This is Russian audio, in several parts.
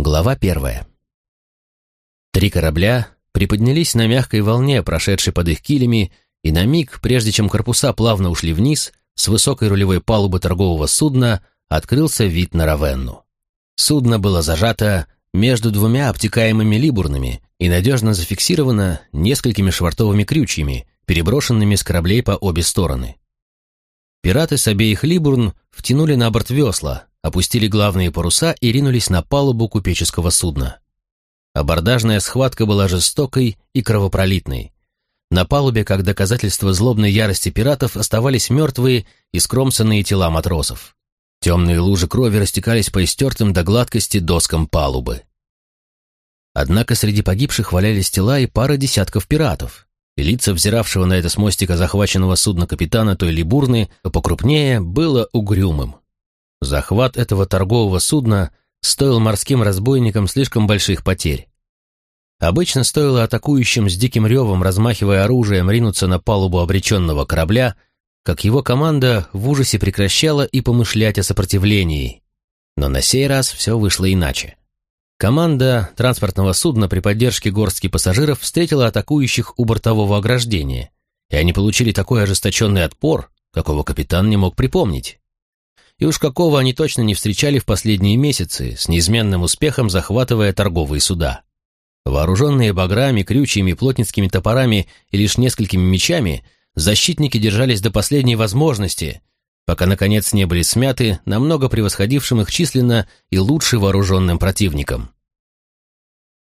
Глава первая. Три корабля приподнялись на мягкой волне, прошедшей под их килями, и на миг, прежде чем корпуса плавно ушли вниз, с высокой рулевой палубы торгового судна открылся вид на Равенну. Судно было зажато между двумя обтекаемыми либурнами и надежно зафиксировано несколькими швартовыми крючьями, переброшенными с кораблей по обе стороны. Пираты с обеих либурн втянули на борт весла, опустили главные паруса и ринулись на палубу купеческого судна. Абордажная схватка была жестокой и кровопролитной. На палубе, как доказательство злобной ярости пиратов, оставались мертвые и скромсанные тела матросов. Темные лужи крови растекались по истертым до гладкости доскам палубы. Однако среди погибших валялись тела и пара десятков пиратов, и лица взиравшего на это с мостика захваченного судна капитана той либурны, покрупнее, было угрюмым. Захват этого торгового судна стоил морским разбойникам слишком больших потерь. Обычно стоило атакующим с диким ревом, размахивая оружием, ринуться на палубу обреченного корабля, как его команда в ужасе прекращала и помышлять о сопротивлении. Но на сей раз все вышло иначе. Команда транспортного судна при поддержке горстки пассажиров встретила атакующих у бортового ограждения, и они получили такой ожесточенный отпор, какого капитан не мог припомнить и уж какого они точно не встречали в последние месяцы, с неизменным успехом захватывая торговые суда. Вооруженные баграми, крючьями, плотницкими топорами и лишь несколькими мечами, защитники держались до последней возможности, пока, наконец, не были смяты намного превосходившим их численно и лучше вооруженным противником.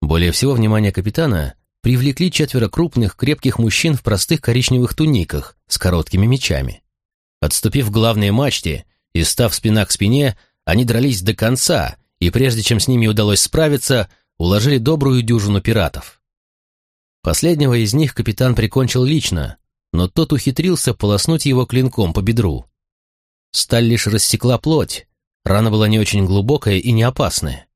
Более всего внимание капитана привлекли четверо крупных, крепких мужчин в простых коричневых туниках с короткими мечами. Отступив к главной мачте, и, став спина к спине, они дрались до конца, и прежде чем с ними удалось справиться, уложили добрую дюжину пиратов. Последнего из них капитан прикончил лично, но тот ухитрился полоснуть его клинком по бедру. Сталь лишь рассекла плоть, рана была не очень глубокая и не опасная.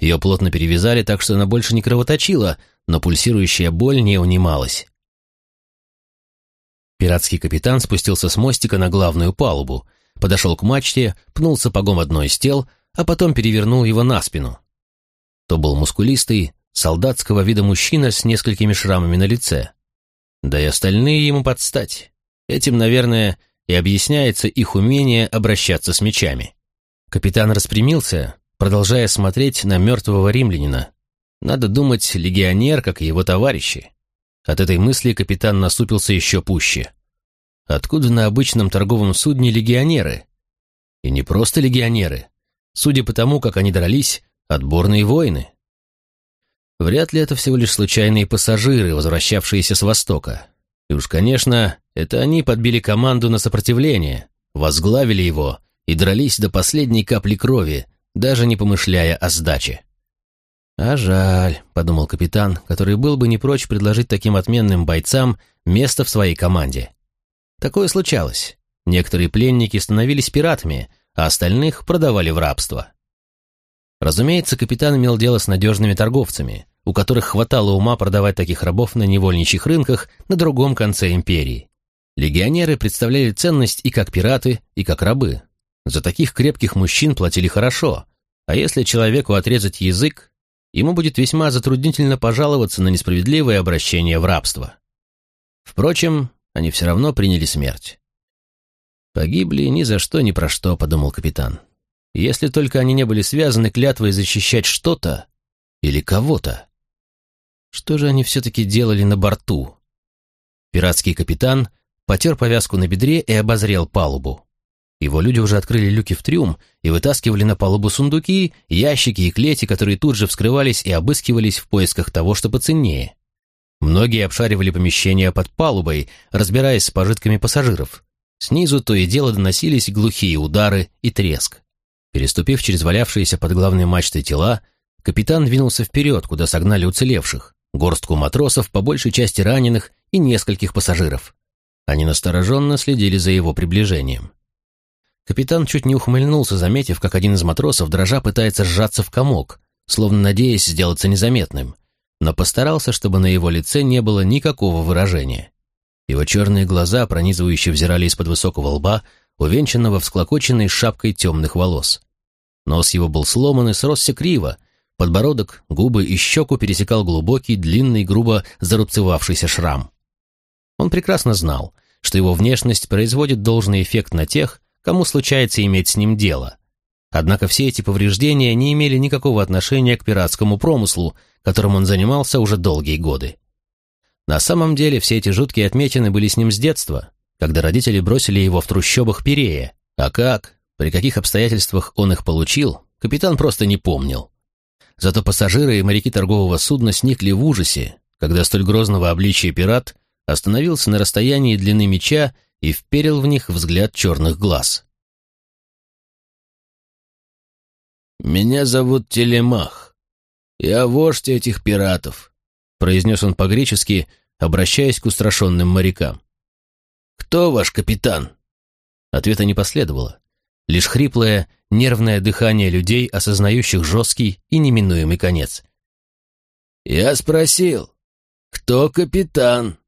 Ее плотно перевязали так, что она больше не кровоточила, но пульсирующая боль не унималась. Пиратский капитан спустился с мостика на главную палубу, подошел к мачте, пнул сапогом одно из тел, а потом перевернул его на спину. То был мускулистый, солдатского вида мужчина с несколькими шрамами на лице. Да и остальные ему подстать. Этим, наверное, и объясняется их умение обращаться с мечами. Капитан распрямился, продолжая смотреть на мертвого римлянина. Надо думать, легионер, как и его товарищи. От этой мысли капитан насупился еще пуще. Откуда на обычном торговом судне легионеры? И не просто легионеры. Судя по тому, как они дрались, отборные воины. Вряд ли это всего лишь случайные пассажиры, возвращавшиеся с Востока. И уж, конечно, это они подбили команду на сопротивление, возглавили его и дрались до последней капли крови, даже не помышляя о сдаче. «А жаль», — подумал капитан, который был бы не прочь предложить таким отменным бойцам место в своей команде. Такое случалось. Некоторые пленники становились пиратами, а остальных продавали в рабство. Разумеется, капитан имел дело с надежными торговцами, у которых хватало ума продавать таких рабов на невольничьих рынках на другом конце империи. Легионеры представляли ценность и как пираты, и как рабы. За таких крепких мужчин платили хорошо, а если человеку отрезать язык, ему будет весьма затруднительно пожаловаться на несправедливое обращение в рабство. Впрочем, они все равно приняли смерть. «Погибли ни за что, ни про что», — подумал капитан. «Если только они не были связаны клятвой защищать что-то или кого-то. Что же они все-таки делали на борту?» Пиратский капитан потер повязку на бедре и обозрел палубу. Его люди уже открыли люки в трюм и вытаскивали на палубу сундуки, ящики и клети, которые тут же вскрывались и обыскивались в поисках того, что поценнее. Многие обшаривали помещения под палубой, разбираясь с пожитками пассажиров. Снизу то и дело доносились глухие удары и треск. Переступив через валявшиеся под главной мачтой тела, капитан двинулся вперед, куда согнали уцелевших, горстку матросов, по большей части раненых и нескольких пассажиров. Они настороженно следили за его приближением. Капитан чуть не ухмыльнулся, заметив, как один из матросов, дрожа, пытается сжаться в комок, словно надеясь сделаться незаметным но постарался, чтобы на его лице не было никакого выражения. Его черные глаза, пронизывающие, взирали из-под высокого лба, увенчанного всклокоченной шапкой темных волос. Нос его был сломан и сросся криво, Подбородок, губы и щеку пересекал глубокий, длинный, грубо зарубцевавшийся шрам. Он прекрасно знал, что его внешность производит должный эффект на тех, кому случается иметь с ним дело. Однако все эти повреждения не имели никакого отношения к пиратскому промыслу, которым он занимался уже долгие годы. На самом деле все эти жуткие отметины были с ним с детства, когда родители бросили его в трущобах Пирея. А как, при каких обстоятельствах он их получил, капитан просто не помнил. Зато пассажиры и моряки торгового судна сникли в ужасе, когда столь грозного обличия пират остановился на расстоянии длины меча и вперил в них взгляд черных глаз. «Меня зовут Телемах. Я вождь этих пиратов», — произнес он по-гречески, обращаясь к устрашенным морякам. «Кто ваш капитан?» Ответа не последовало. Лишь хриплое, нервное дыхание людей, осознающих жесткий и неминуемый конец. «Я спросил, кто капитан?»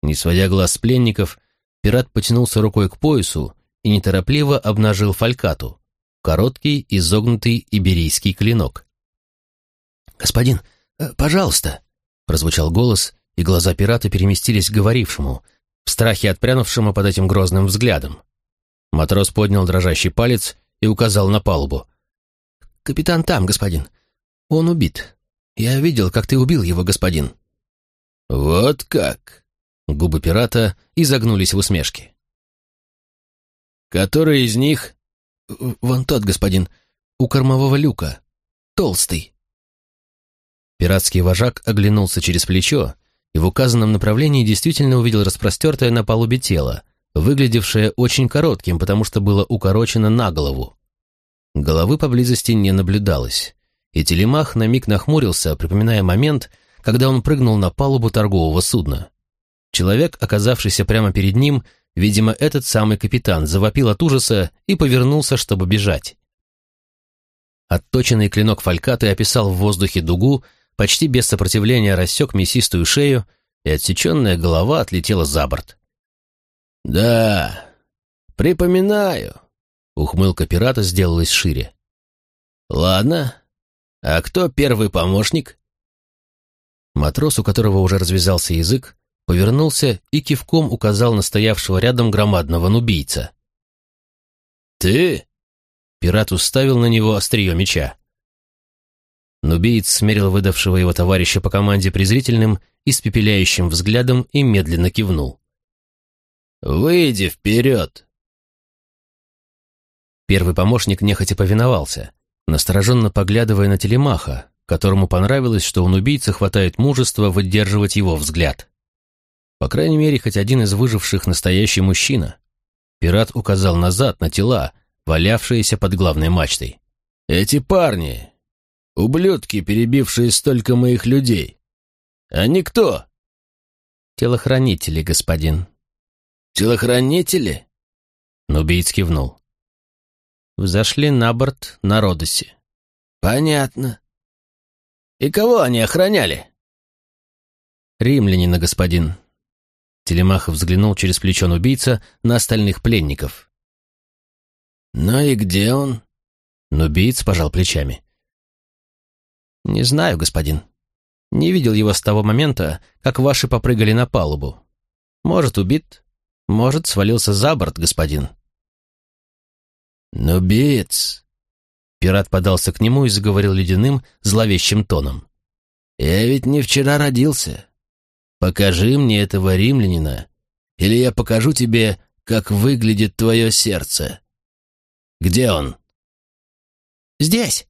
Не сводя глаз с пленников, пират потянулся рукой к поясу и неторопливо обнажил фалькату, короткий, изогнутый иберийский клинок. «Господин, э, пожалуйста!» — прозвучал голос, и глаза пирата переместились к говорившему, в страхе отпрянувшему под этим грозным взглядом. Матрос поднял дрожащий палец и указал на палубу. «Капитан там, господин. Он убит. Я видел, как ты убил его, господин». «Вот как!» Губы пирата изогнулись в усмешке. «Который из них?» «Вон тот, господин, у кормового люка. Толстый». Пиратский вожак оглянулся через плечо и в указанном направлении действительно увидел распростертое на палубе тело, выглядевшее очень коротким, потому что было укорочено на голову. Головы поблизости не наблюдалось, и Телемах на миг нахмурился, припоминая момент, когда он прыгнул на палубу торгового судна. Человек, оказавшийся прямо перед ним, видимо, этот самый капитан, завопил от ужаса и повернулся, чтобы бежать. Отточенный клинок фалькаты описал в воздухе дугу, почти без сопротивления рассек мясистую шею, и отсеченная голова отлетела за борт. «Да, припоминаю», — ухмылка пирата сделалась шире. «Ладно, а кто первый помощник?» Матрос, у которого уже развязался язык, повернулся и кивком указал на стоявшего рядом громадного нубийца. «Ты?» Пират уставил на него острие меча. Нубиец смерил выдавшего его товарища по команде презрительным, испепеляющим взглядом и медленно кивнул. «Выйди вперед!» Первый помощник нехотя повиновался, настороженно поглядывая на телемаха, которому понравилось, что у нубийца хватает мужества выдерживать его взгляд. По крайней мере, хоть один из выживших настоящий мужчина. Пират указал назад на тела, валявшиеся под главной мачтой. «Эти парни, Ублюдки, перебившие столько моих людей. Они кто? Телохранители, господин. Телохранители? Нубиец кивнул. Взошли на борт на Родосе. Понятно. И кого они охраняли? Римлянина, господин. Телемахов взглянул через плечо убийца на остальных пленников. «Ну и где он?» Нубиец пожал плечами. «Не знаю, господин. Не видел его с того момента, как ваши попрыгали на палубу. Может, убит, может, свалился за борт, господин». «Нубиец!» Пират подался к нему и заговорил ледяным, зловещим тоном. «Я ведь не вчера родился. Покажи мне этого римлянина, или я покажу тебе, как выглядит твое сердце. Где он?» «Здесь!»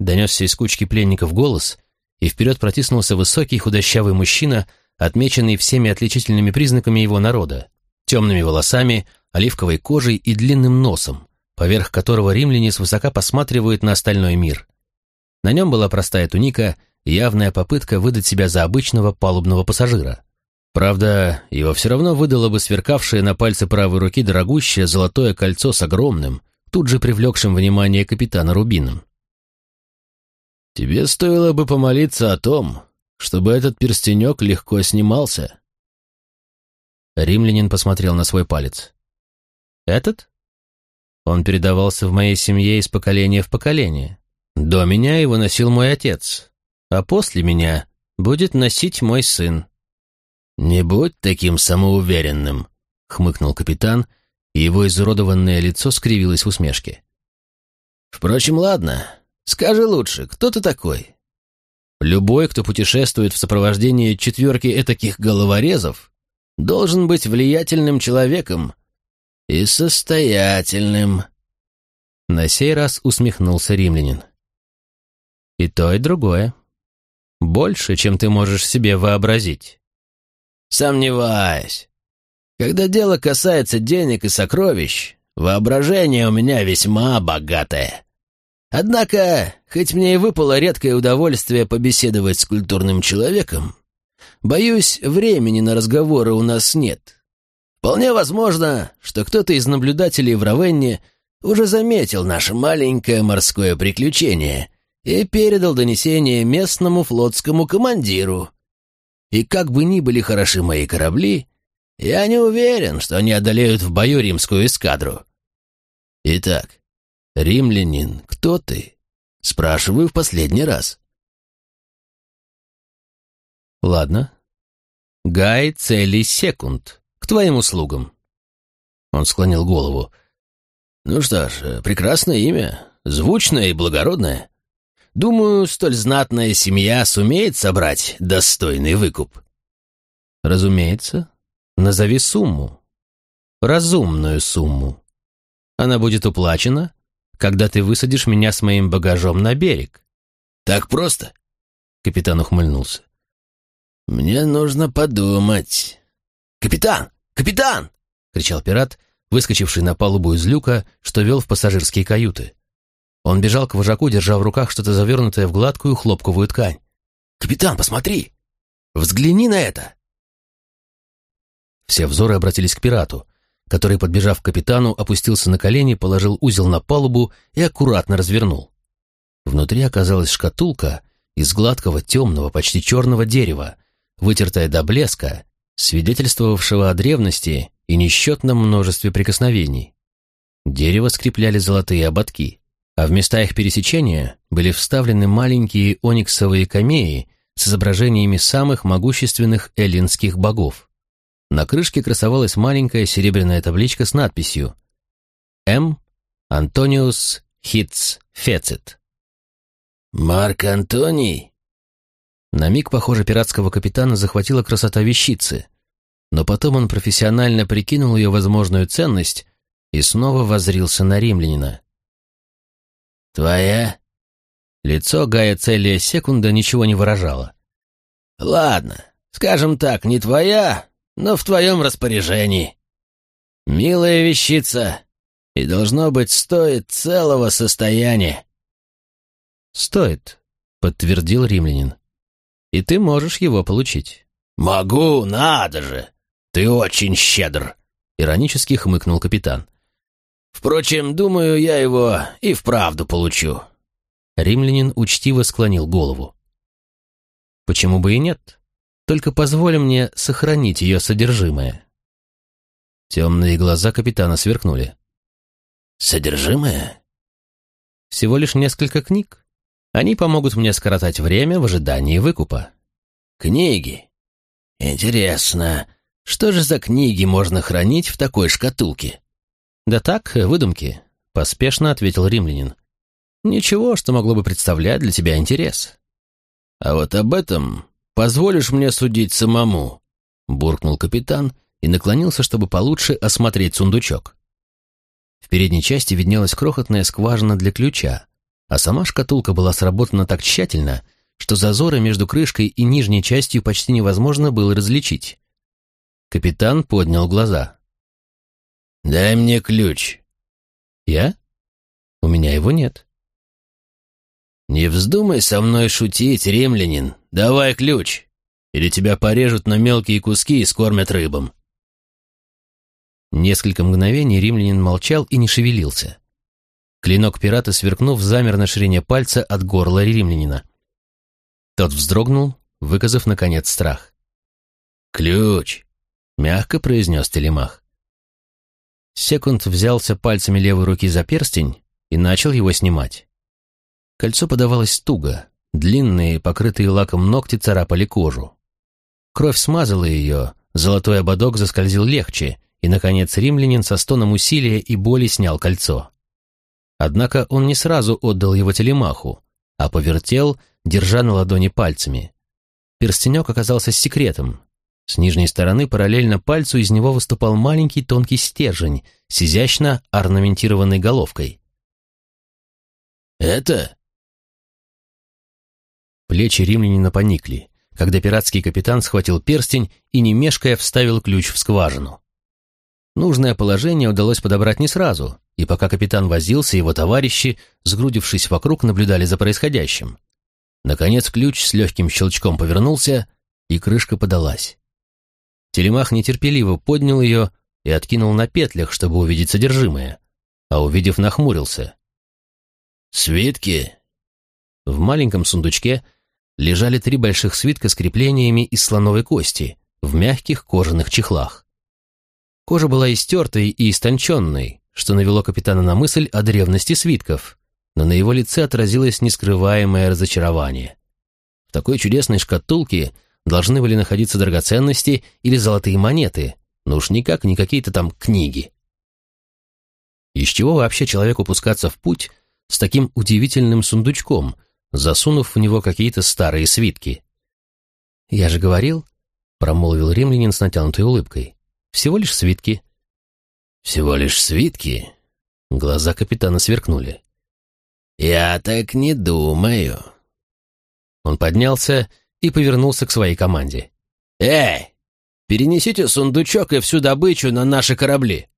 Донесся из кучки пленников голос, и вперед протиснулся высокий худощавый мужчина, отмеченный всеми отличительными признаками его народа, темными волосами, оливковой кожей и длинным носом, поверх которого римляне свысока посматривают на остальной мир. На нем была простая туника, явная попытка выдать себя за обычного палубного пассажира. Правда, его все равно выдало бы сверкавшее на пальце правой руки дорогущее золотое кольцо с огромным, тут же привлекшим внимание капитана Рубином. Тебе стоило бы помолиться о том, чтобы этот перстенек легко снимался. Римлянин посмотрел на свой палец. Этот? Он передавался в моей семье из поколения в поколение. До меня его носил мой отец, а после меня будет носить мой сын. «Не будь таким самоуверенным», — хмыкнул капитан, и его изуродованное лицо скривилось в усмешке. «Впрочем, ладно. Скажи лучше, кто ты такой?» Любой, кто путешествует в сопровождении четверки этаких головорезов, должен быть влиятельным человеком и состоятельным. На сей раз усмехнулся римлянин. И то, и другое. Больше, чем ты можешь себе вообразить. Сомневаюсь. Когда дело касается денег и сокровищ, воображение у меня весьма богатое. Однако, хоть мне и выпало редкое удовольствие побеседовать с культурным человеком, боюсь, времени на разговоры у нас нет. Вполне возможно, что кто-то из наблюдателей в Равенне уже заметил наше маленькое морское приключение и передал донесение местному флотскому командиру. И как бы ни были хороши мои корабли, я не уверен, что они одолеют в бою римскую эскадру. Итак, «Римлянин, кто ты?» Спрашиваю в последний раз. «Ладно. Гай Цели Секунд. К твоим услугам». Он склонил голову. «Ну что ж, прекрасное имя, звучное и благородное. Думаю, столь знатная семья сумеет собрать достойный выкуп». «Разумеется. Назови сумму. Разумную сумму. Она будет уплачена, когда ты высадишь меня с моим багажом на берег». «Так просто?» — капитан ухмыльнулся. «Мне нужно подумать». «Капитан! Капитан!» — кричал пират, выскочивший на палубу из люка, что вел в пассажирские каюты. Он бежал к вожаку, держа в руках что-то завернутое в гладкую хлопковую ткань. «Капитан, посмотри! Взгляни на это!» Все взоры обратились к пирату, который, подбежав к капитану, опустился на колени, положил узел на палубу и аккуратно развернул. Внутри оказалась шкатулка из гладкого, темного, почти черного дерева, вытертая до блеска, свидетельствовавшего о древности и несчетном множестве прикосновений. Дерево скрепляли золотые ободки, а в места их пересечения были вставлены маленькие ониксовые камеи с изображениями самых могущественных эллинских богов. На крышке красовалась маленькая серебряная табличка с надписью «М. Антониус Хитц Фецит». «Марк Антоний?» На миг, похоже, пиратского капитана захватила красота вещицы, но потом он профессионально прикинул ее возможную ценность и снова возрился на римлянина. «Твоя?» Лицо Гая Целия Секунда ничего не выражало. «Ладно, скажем так, не твоя, но в твоем распоряжении. Милая вещица, и, должно быть, стоит целого состояния». «Стоит», — подтвердил римлянин. «И ты можешь его получить». «Могу, надо же! Ты очень щедр!» — иронически хмыкнул капитан. «Впрочем, думаю, я его и вправду получу». Римлянин учтиво склонил голову. «Почему бы и нет?» Только позволь мне сохранить ее содержимое». Темные глаза капитана сверкнули. «Содержимое?» «Всего лишь несколько книг. Они помогут мне скоротать время в ожидании выкупа». «Книги? Интересно, что же за книги можно хранить в такой шкатулке?» «Да так, выдумки», — поспешно ответил римлянин. «Ничего, что могло бы представлять для тебя интерес». «А вот об этом «Позволишь мне судить самому?» — буркнул капитан и наклонился, чтобы получше осмотреть сундучок. В передней части виднелась крохотная скважина для ключа, а сама шкатулка была сработана так тщательно, что зазоры между крышкой и нижней частью почти невозможно было различить. Капитан поднял глаза. «Дай мне ключ». «Я? У меня его нет». «Не вздумай со мной шутить, римлянин. Давай ключ, или тебя порежут на мелкие куски и скормят рыбам». Несколько мгновений римлянин молчал и не шевелился. Клинок пирата, сверкнув, замер на ширине пальца от горла римлянина. Тот вздрогнул, выказав, наконец, страх. «Ключ!» — мягко произнес Телемах. Секунд взялся пальцами левой руки за перстень и начал его снимать. Кольцо подавалось туго, длинные, покрытые лаком ногти царапали кожу. Кровь смазала ее, золотой ободок заскользил легче, и, наконец, римлянин со стоном усилия и боли снял кольцо. Однако он не сразу отдал его телемаху, а повертел, держа на ладони пальцами. Перстенек оказался секретом. С нижней стороны параллельно пальцу из него выступал маленький тонкий стержень с изящно орнаментированной головкой. «Это?» Плечи римлянина поникли, когда пиратский капитан схватил перстень и, не мешкая, вставил ключ в скважину. Нужное положение удалось подобрать не сразу, и пока капитан возился, его товарищи, сгрудившись вокруг, наблюдали за происходящим. Наконец ключ с легким щелчком повернулся, и крышка подалась. Телемах нетерпеливо поднял ее и откинул на петлях, чтобы увидеть содержимое, а увидев, нахмурился. «Свитки?» В маленьком сундучке лежали три больших свитка с креплениями из слоновой кости в мягких кожаных чехлах. Кожа была истертой и истонченной, что навело капитана на мысль о древности свитков, но на его лице отразилось нескрываемое разочарование. В такой чудесной шкатулке должны были находиться драгоценности или золотые монеты, но уж никак не какие-то там книги. Из чего вообще человеку пускаться в путь с таким удивительным сундучком, засунув в него какие-то старые свитки? «Я же говорил», — промолвил римлянин с натянутой улыбкой, — «всего лишь свитки». «Всего лишь свитки?» Глаза капитана сверкнули. «Я так не думаю». Он поднялся и повернулся к своей команде. «Эй, перенесите сундучок и всю добычу на наши корабли!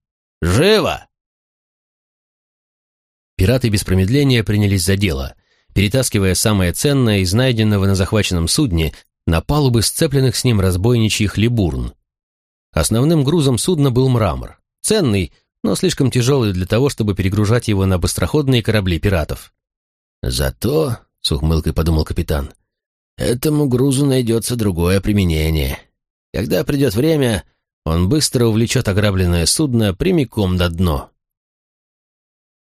Живо!» Пираты без промедления принялись за дело, перетаскивая самое ценное из найденного на захваченном судне на палубы сцепленных с ним разбойничьих либурн. Основным грузом судна был мрамор, ценный, но слишком тяжелый для того, чтобы перегружать его на быстроходные корабли пиратов. «Зато», — с ухмылкой подумал капитан, — «этому грузу найдется другое применение. Когда придет время, он быстро увлечет ограбленное судно прямиком на дно».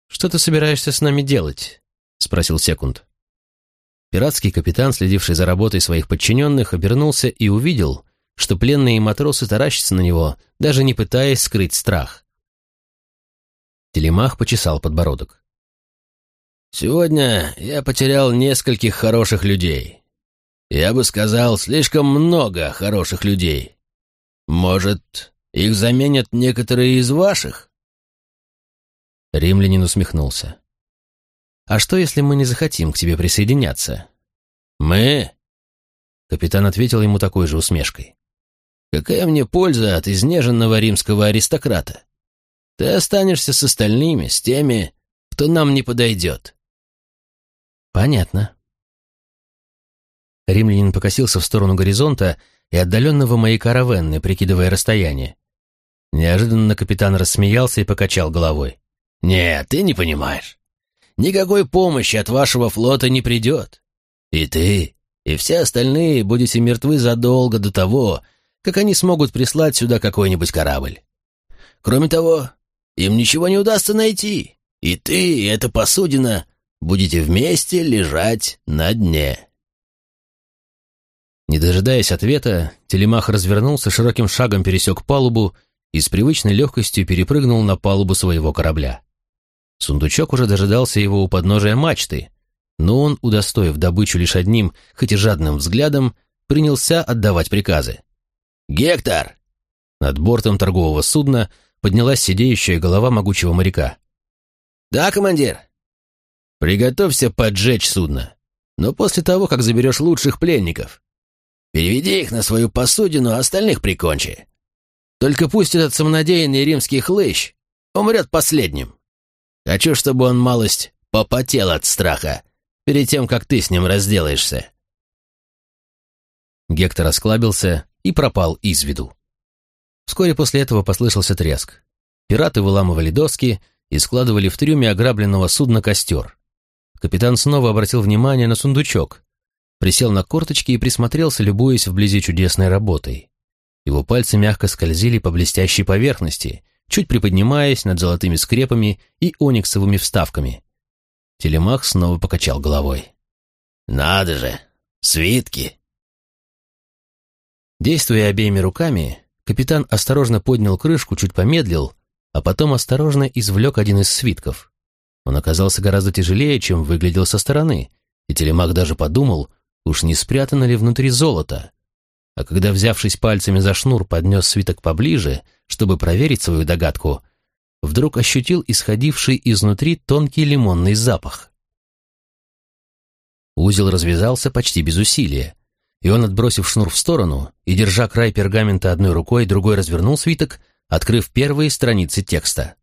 «Что ты собираешься с нами делать?» — спросил Секунд. Пиратский капитан, следивший за работой своих подчиненных, обернулся и увидел, что пленные матросы таращатся на него, даже не пытаясь скрыть страх. Телемах почесал подбородок. «Сегодня я потерял нескольких хороших людей. Я бы сказал, слишком много хороших людей. Может, их заменят некоторые из ваших?» Римлянин усмехнулся. «А что, если мы не захотим к тебе присоединяться?» «Мы?» Капитан ответил ему такой же усмешкой. «Какая мне польза от изнеженного римского аристократа? Ты останешься с остальными, с теми, кто нам не подойдет». «Понятно». Римлянин покосился в сторону горизонта и отдаленного маяка Равенны, прикидывая расстояние. Неожиданно капитан рассмеялся и покачал головой. «Нет, ты не понимаешь. Никакой помощи от вашего флота не придет. И ты, и все остальные будете мертвы задолго до того, как они смогут прислать сюда какой-нибудь корабль. Кроме того, им ничего не удастся найти, и ты, и эта посудина будете вместе лежать на дне». Не дожидаясь ответа, Телемах развернулся, широким шагом пересек палубу и с привычной легкостью перепрыгнул на палубу своего корабля. Сундучок уже дожидался его у подножия мачты, но он, удостоив добычу лишь одним, хоть и жадным взглядом, принялся отдавать приказы. «Гектор!» Над бортом торгового судна поднялась сидеющая голова могучего моряка. «Да, командир?» «Приготовься поджечь судно, но после того, как заберешь лучших пленников. Переведи их на свою посудину, а остальных прикончи. Только пусть этот самонадеянный римский хлыщ умрет последним. Хочу, чтобы он малость попотел от страха перед тем, как ты с ним разделаешься». Гектор осклабился и пропал из виду. Вскоре после этого послышался треск. Пираты выламывали доски и складывали в трюме ограбленного судна костер. Капитан снова обратил внимание на сундучок, присел на корточки и присмотрелся, любуясь вблизи чудесной работой. Его пальцы мягко скользили по блестящей поверхности, чуть приподнимаясь над золотыми скрепами и ониксовыми вставками. Телемах снова покачал головой. «Надо же! Свитки!» Действуя обеими руками, капитан осторожно поднял крышку, чуть помедлил, а потом осторожно извлек один из свитков. Он оказался гораздо тяжелее, чем выглядел со стороны, и Телемах даже подумал, уж не спрятано ли внутри золото. А когда, взявшись пальцами за шнур, поднес свиток поближе, чтобы проверить свою догадку, вдруг ощутил исходивший изнутри тонкий лимонный запах. Узел развязался почти без усилия, и он, отбросив шнур в сторону и, держа край пергамента одной рукой, другой развернул свиток, открыв первые страницы текста.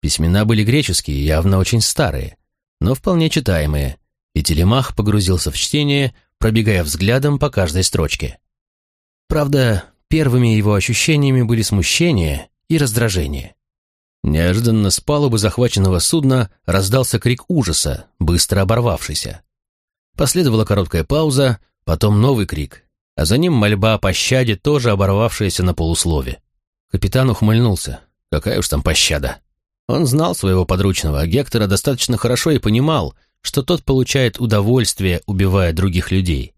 Письмена были греческие, явно очень старые, но вполне читаемые, и Телемах погрузился в чтение, пробегая взглядом по каждой строчке. Правда, первыми его ощущениями были смущение и раздражение. Неожиданно с палубы захваченного судна раздался крик ужаса, быстро оборвавшийся. Последовала короткая пауза, потом новый крик, а за ним мольба о пощаде, тоже оборвавшаяся на полуслове. Капитан ухмыльнулся. Какая уж там пощада. Он знал своего подручного, а Гектора достаточно хорошо и понимал, что тот получает удовольствие, убивая других людей.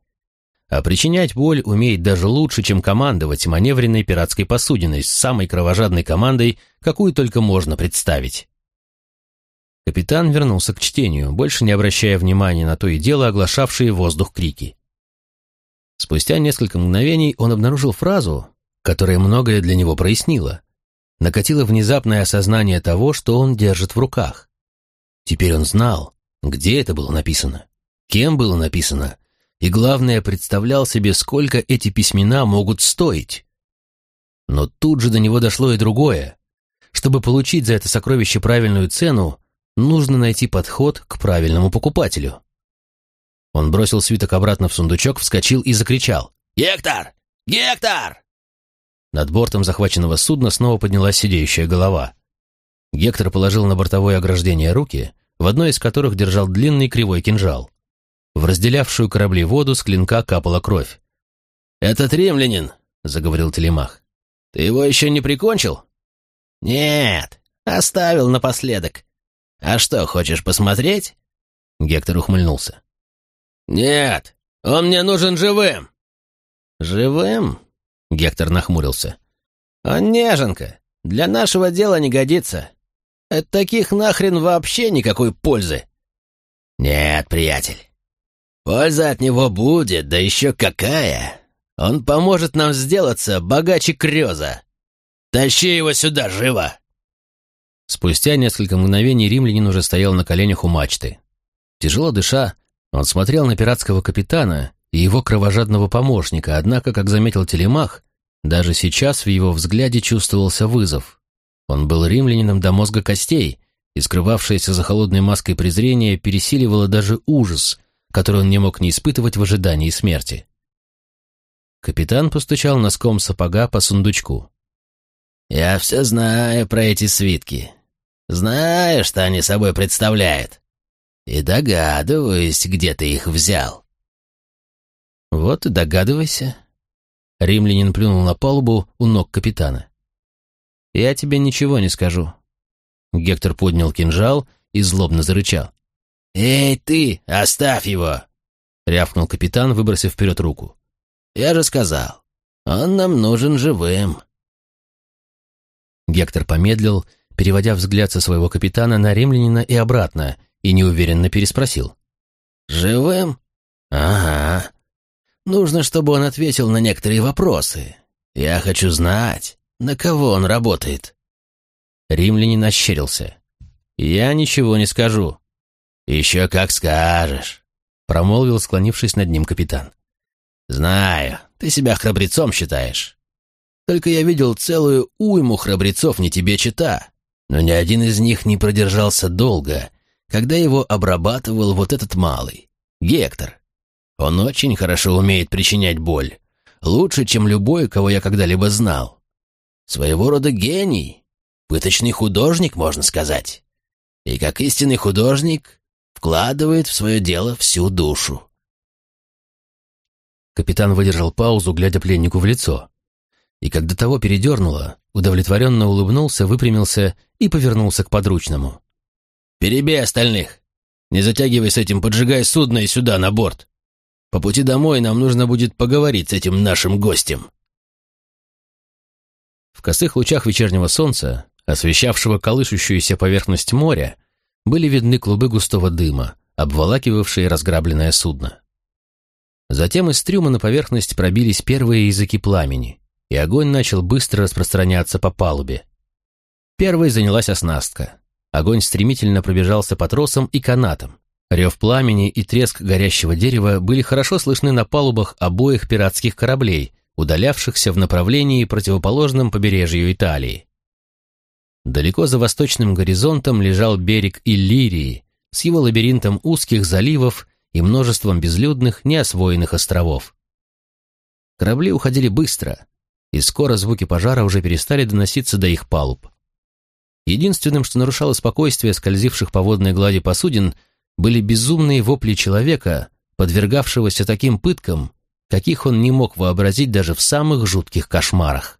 А причинять боль умеет даже лучше, чем командовать маневренной пиратской посудиной с самой кровожадной командой, какую только можно представить. Капитан вернулся к чтению, больше не обращая внимания на то и дело оглашавшие воздух крики. Спустя несколько мгновений он обнаружил фразу, которая многое для него прояснила. Накатило внезапное осознание того, что он держит в руках. Теперь он знал, где это было написано, кем было написано, и, главное, представлял себе, сколько эти письмена могут стоить. Но тут же до него дошло и другое. Чтобы получить за это сокровище правильную цену, нужно найти подход к правильному покупателю. Он бросил свиток обратно в сундучок, вскочил и закричал. «Гектор! Гектор!» Над бортом захваченного судна снова поднялась сидеющая голова. Гектор положил на бортовое ограждение руки, в одной из которых держал длинный кривой кинжал. В разделявшую корабли воду с клинка капала кровь. «Этот римлянин», — заговорил Телемах. «Ты его еще не прикончил?» «Нет, оставил напоследок. А что, хочешь посмотреть?» Гектор ухмыльнулся. «Нет, он мне нужен живым!» «Живым?» — Гектор нахмурился. «Он неженка. Для нашего дела не годится. От таких нахрен вообще никакой пользы». «Нет, приятель. Польза от него будет, да еще какая! Он поможет нам сделаться богаче Крёза. Тащи его сюда, живо!» Спустя несколько мгновений римлянин уже стоял на коленях у мачты. Тяжело дыша, он смотрел на пиратского капитана и его кровожадного помощника, однако, как заметил Телемах, даже сейчас в его взгляде чувствовался вызов. Он был римлянином до мозга костей, и скрывавшееся за холодной маской презрение пересиливало даже ужас, который он не мог не испытывать в ожидании смерти. Капитан постучал носком сапога по сундучку. «Я все знаю про эти свитки. Знаю, что они собой представляют и догадываюсь, где ты их взял». «Вот и догадывайся». Римлянин плюнул на палубу у ног капитана. «Я тебе ничего не скажу». Гектор поднял кинжал и злобно зарычал. «Эй, ты, оставь его!» — рявкнул капитан, выбросив вперед руку. «Я же сказал, он нам нужен живым». Гектор помедлил, переводя взгляд со своего капитана на римлянина и обратно, и неуверенно переспросил. «Живым? Ага. Нужно, чтобы он ответил на некоторые вопросы. Я хочу знать, на кого он работает». Римлянин ощерился. «Я ничего не скажу». «Еще как скажешь», — промолвил, склонившись над ним капитан. «Знаю, ты себя храбрецом считаешь. Только я видел целую уйму храбрецов не тебе чита, но ни один из них не продержался долго когда его обрабатывал вот этот малый, Гектор. Он очень хорошо умеет причинять боль. Лучше, чем любой, кого я когда-либо знал. Своего рода гений. Пыточный художник, можно сказать. И как истинный художник вкладывает в свое дело всю душу. Капитан выдержал паузу, глядя пленнику в лицо. И когда того передернуло, удовлетворенно улыбнулся, выпрямился и повернулся к подручному. «Перебей остальных! Не затягивай с этим, поджигай судно и сюда, на борт. По пути домой нам нужно будет поговорить с этим нашим гостем». В косых лучах вечернего солнца, освещавшего колышущуюся поверхность моря, были видны клубы густого дыма, обволакивавшие разграбленное судно. Затем из трюма на поверхность пробились первые языки пламени, и огонь начал быстро распространяться по палубе. Первой занялась оснастка. Огонь стремительно пробежался по тросам и канатам. Рев пламени и треск горящего дерева были хорошо слышны на палубах обоих пиратских кораблей, удалявшихся в направлении, противоположном побережью Италии. Далеко за восточным горизонтом лежал берег Иллирии с его лабиринтом узких заливов и множеством безлюдных, неосвоенных островов. Корабли уходили быстро, и скоро звуки пожара уже перестали доноситься до их палуб. Единственным, что нарушало спокойствие скользивших по водной глади посудин, были безумные вопли человека, подвергавшегося таким пыткам, каких он не мог вообразить даже в самых жутких кошмарах.